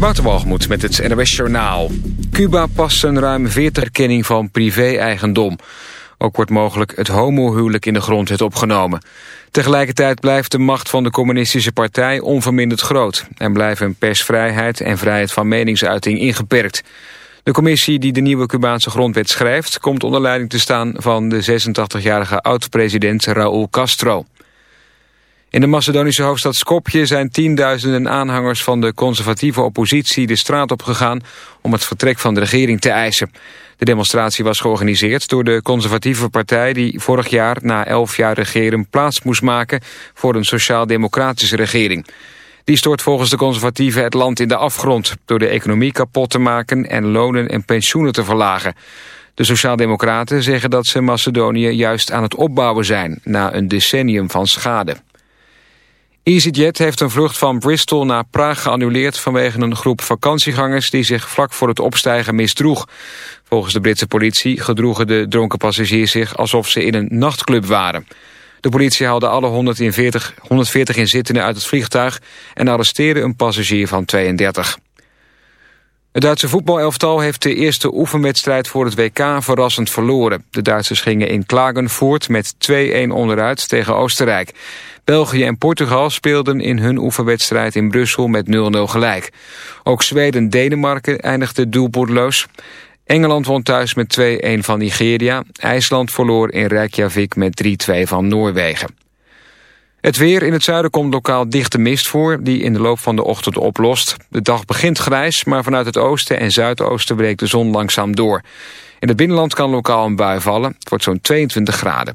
Waterwalgemoed met het NOS Journaal. Cuba past een ruim 40 erkenning van privé-eigendom. Ook wordt mogelijk het homohuwelijk in de grondwet opgenomen. Tegelijkertijd blijft de macht van de communistische partij onverminderd groot... en blijven persvrijheid en vrijheid van meningsuiting ingeperkt. De commissie die de nieuwe Cubaanse grondwet schrijft... komt onder leiding te staan van de 86-jarige oud-president Raúl Castro. In de Macedonische hoofdstad Skopje zijn tienduizenden aanhangers van de conservatieve oppositie de straat op gegaan om het vertrek van de regering te eisen. De demonstratie was georganiseerd door de conservatieve partij die vorig jaar na elf jaar regeren plaats moest maken voor een sociaal-democratische regering. Die stort volgens de conservatieven het land in de afgrond door de economie kapot te maken en lonen en pensioenen te verlagen. De Sociaaldemocraten zeggen dat ze Macedonië juist aan het opbouwen zijn na een decennium van schade. EasyJet heeft een vlucht van Bristol naar Praag geannuleerd... vanwege een groep vakantiegangers die zich vlak voor het opstijgen misdroeg. Volgens de Britse politie gedroegen de dronken passagiers zich... alsof ze in een nachtclub waren. De politie haalde alle 140, 140 inzittenden uit het vliegtuig... en arresteerde een passagier van 32. Het Duitse voetbalelftal heeft de eerste oefenwedstrijd voor het WK verrassend verloren. De Duitsers gingen in Klagenvoort met 2-1 onderuit tegen Oostenrijk. België en Portugal speelden in hun oefenwedstrijd in Brussel met 0-0 gelijk. Ook Zweden-Denemarken eindigde doelpoortloos. Engeland won thuis met 2-1 van Nigeria. IJsland verloor in Reykjavik met 3-2 van Noorwegen. Het weer in het zuiden komt lokaal dichte mist voor... die in de loop van de ochtend oplost. De dag begint grijs, maar vanuit het oosten en zuidoosten... breekt de zon langzaam door. In het binnenland kan lokaal een bui vallen. Het wordt zo'n 22 graden.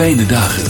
Fijne dagen.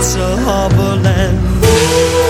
It's a harbor land.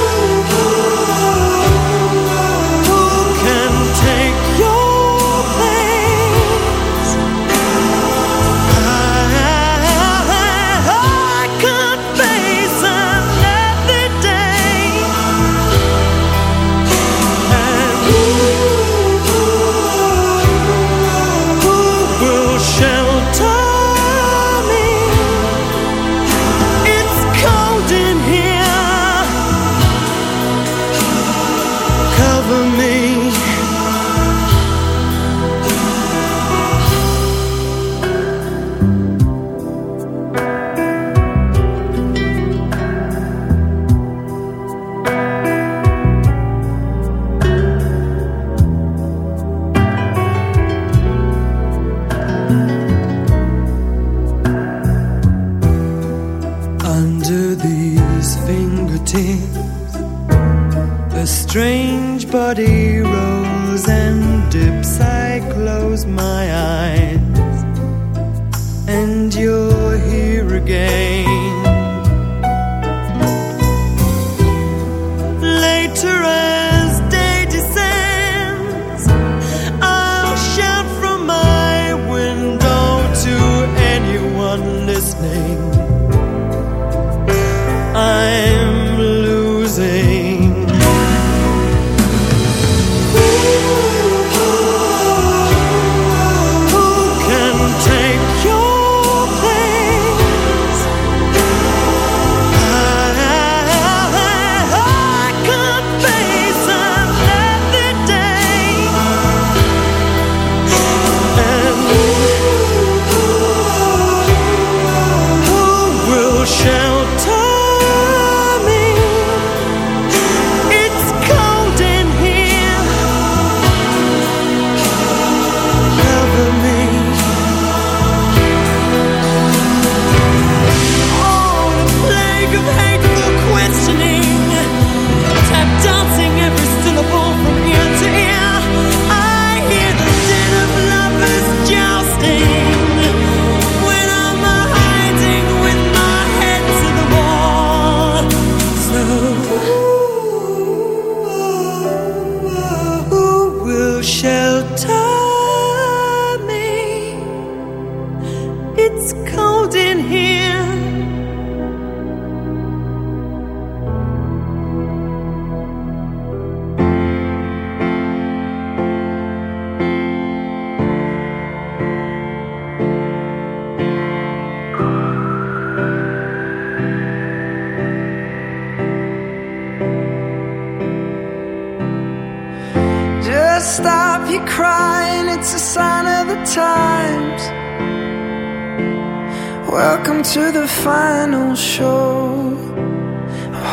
Body rolls and dips. I close my eyes, and you're here again. Later, as day descends, I'll shout from my window to anyone listening.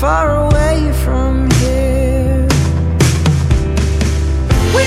far away from here. We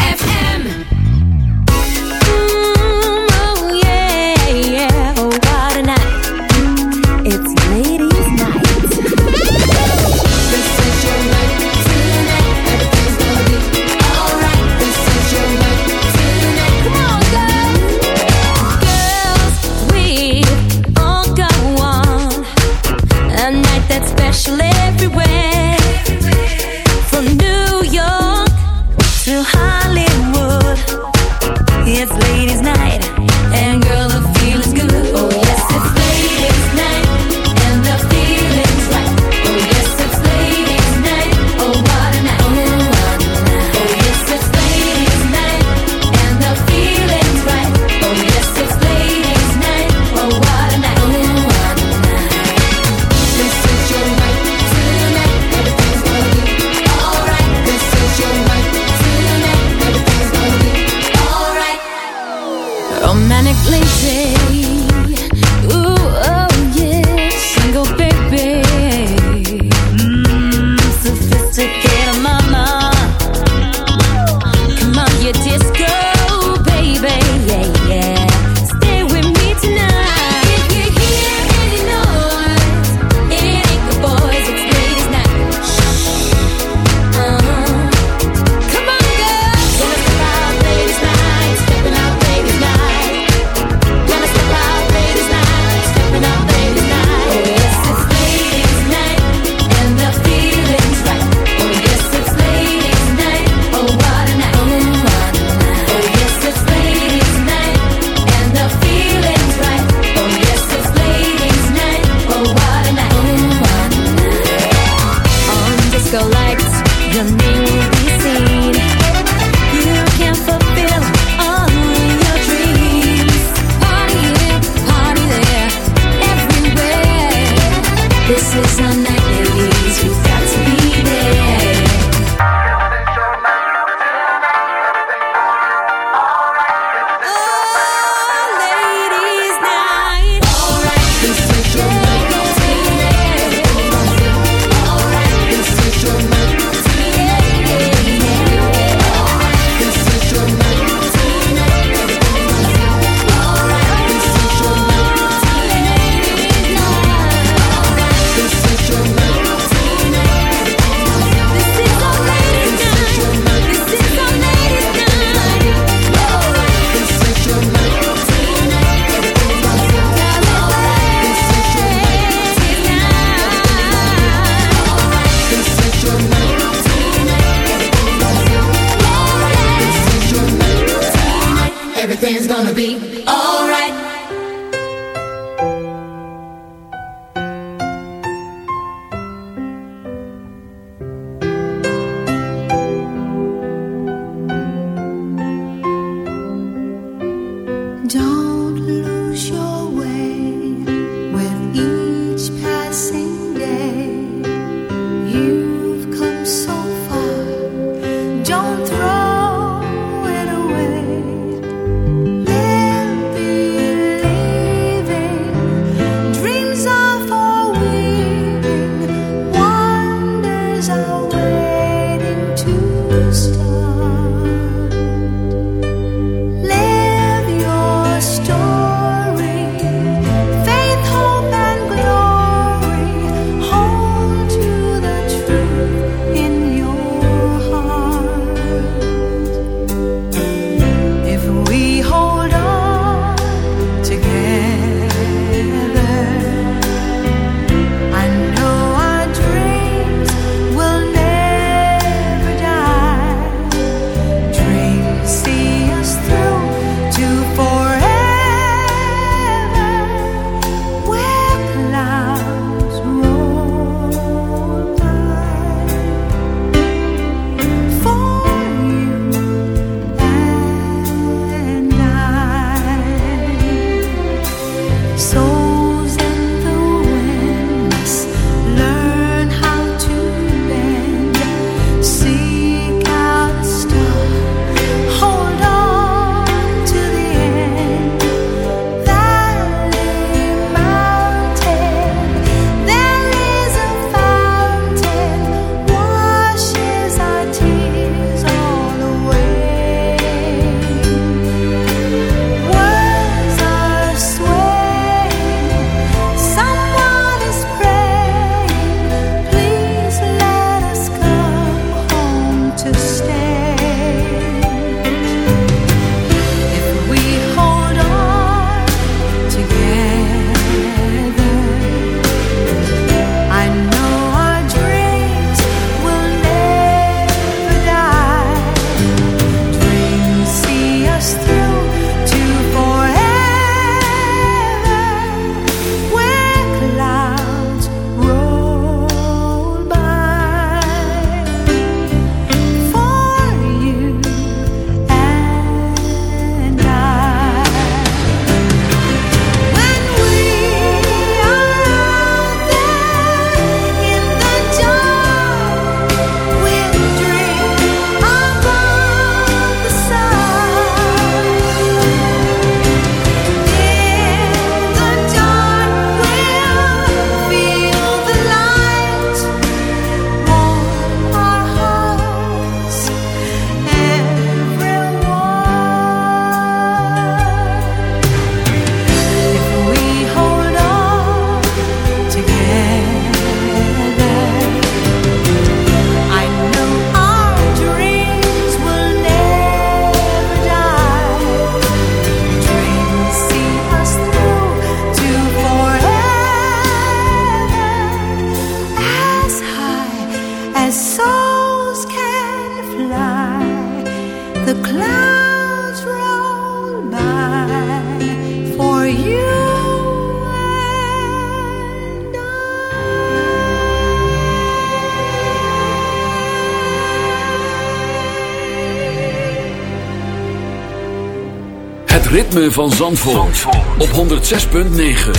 ritme van Zandvoort, op 106.9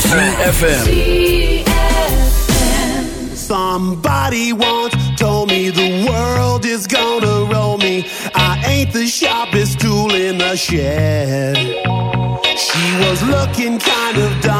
CFFM Somebody once told me the world is gonna roll me. I ain't the sharpest tool in the shed. She was looking kind of dumb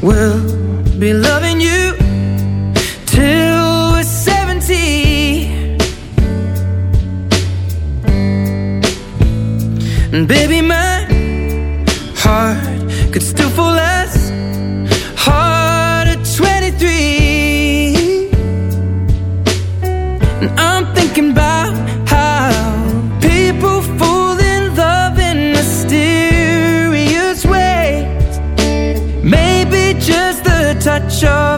We'll be loving you till we're 70. And baby, my heart could still fall less. show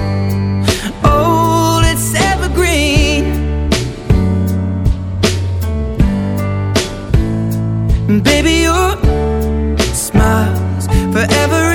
baby, your smile's forever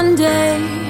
one day.